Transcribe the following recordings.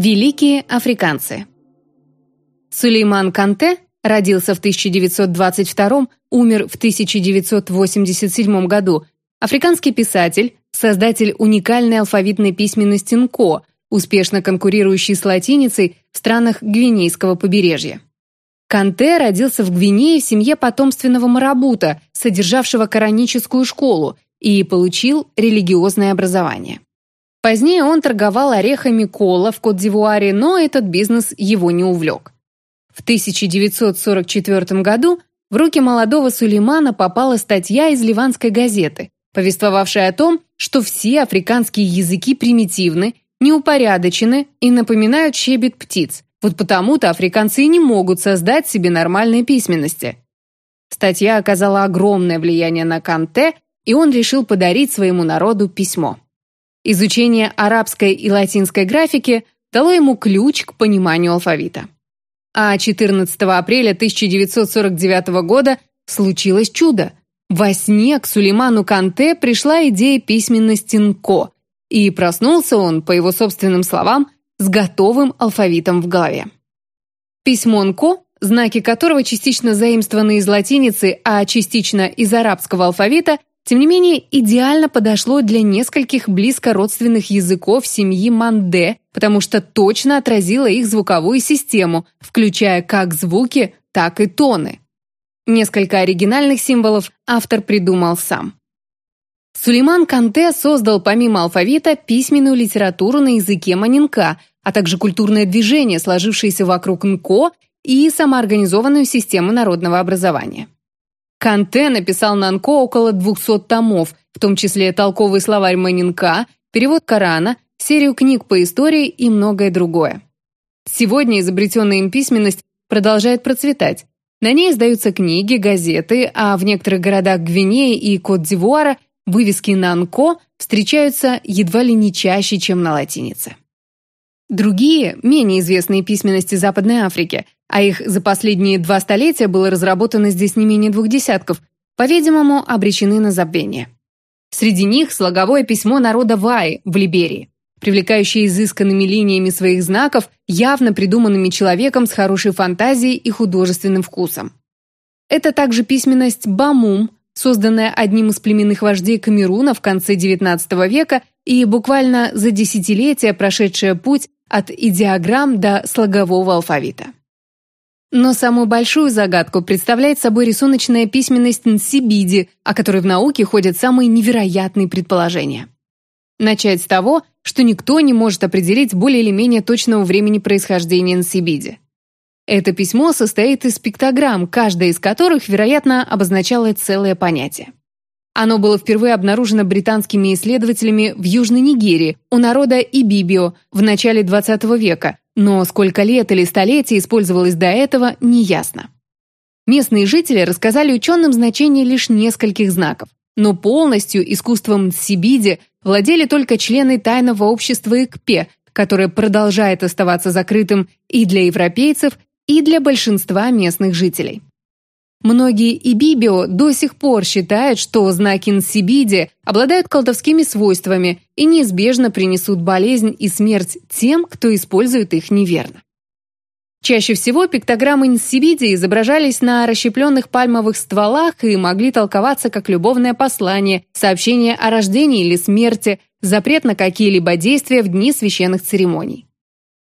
Великие африканцы Сулейман Канте родился в 1922, умер в 1987 году, африканский писатель, создатель уникальной алфавитной письменности НКО, успешно конкурирующий с латиницей в странах Гвинейского побережья. Канте родился в Гвинее в семье потомственного марабута, содержавшего кораническую школу, и получил религиозное образование. Позднее он торговал орехами кола в Кот-д'Ивуаре, но этот бизнес его не увлек. В 1944 году в руки молодого Сулеймана попала статья из ливанской газеты, повествовавшая о том, что все африканские языки примитивны, неупорядочены и напоминают щебет птиц. Вот потому-то африканцы не могут создать себе нормальной письменности. Статья оказала огромное влияние на Канте, и он решил подарить своему народу письмо. Изучение арабской и латинской графики дало ему ключ к пониманию алфавита. А 14 апреля 1949 года случилось чудо. Во сне к Сулейману Канте пришла идея письменности НКО, и проснулся он, по его собственным словам, с готовым алфавитом в голове. Письмо НКО, знаки которого частично заимствованы из латиницы, а частично из арабского алфавита, тем не менее, идеально подошло для нескольких близко родственных языков семьи Манде, потому что точно отразило их звуковую систему, включая как звуки, так и тоны. Несколько оригинальных символов автор придумал сам. Сулейман Канте создал помимо алфавита письменную литературу на языке манинка, а также культурное движение, сложившееся вокруг НКО и самоорганизованную систему народного образования. Канте написал на Нанко около 200 томов, в том числе толковый словарь Манинка, перевод Корана, серию книг по истории и многое другое. Сегодня изобретенная им письменность продолжает процветать. На ней издаются книги, газеты, а в некоторых городах Гвинеи и Кот-д'Ивуара вывески на Нанко встречаются едва ли не чаще, чем на латинице. Другие, менее известные письменности Западной Африки – а их за последние два столетия было разработано здесь не менее двух десятков, по-видимому, обречены на забвение. Среди них слоговое письмо народа Ваи в Либерии, привлекающее изысканными линиями своих знаков, явно придуманными человеком с хорошей фантазией и художественным вкусом. Это также письменность Бамум, созданная одним из племенных вождей Камеруна в конце XIX века и буквально за десятилетия прошедшая путь от идеограмм до слогового алфавита. Но самую большую загадку представляет собой рисуночная письменность Нсибиди, о которой в науке ходят самые невероятные предположения. Начать с того, что никто не может определить более или менее точного времени происхождения Нсибиди. Это письмо состоит из пиктограмм, каждая из которых, вероятно, обозначала целое понятие. Оно было впервые обнаружено британскими исследователями в Южной Нигерии у народа Ибибио в начале XX века, но сколько лет или столетий использовалось до этого, неясно. Местные жители рассказали ученым значение лишь нескольких знаков, но полностью искусством Сибиди владели только члены тайного общества ИКПЕ, которое продолжает оставаться закрытым и для европейцев, и для большинства местных жителей. Многие ибибио до сих пор считают, что знаки Нсибиди обладают колдовскими свойствами и неизбежно принесут болезнь и смерть тем, кто использует их неверно. Чаще всего пиктограммы Нсибиди изображались на расщепленных пальмовых стволах и могли толковаться как любовное послание, сообщение о рождении или смерти, запрет на какие-либо действия в дни священных церемоний.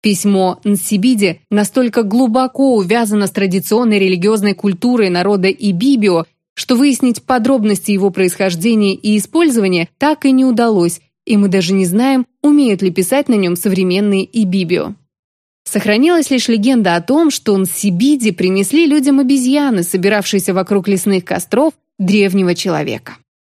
Письмо Нсибиди настолько глубоко увязано с традиционной религиозной культурой народа Ибибио, что выяснить подробности его происхождения и использования так и не удалось, и мы даже не знаем, умеют ли писать на нем современные Ибибио. Сохранилась лишь легенда о том, что Нсибиди принесли людям обезьяны, собиравшиеся вокруг лесных костров древнего человека.